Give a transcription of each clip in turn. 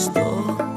что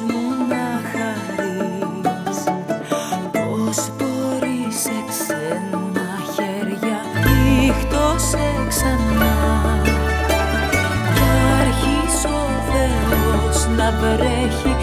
Μου να χαρείς Πως μπορείς Εξένα χέρια Ύχτως Εξανά Θα αρχίσεις Ο Θεός να βρέχει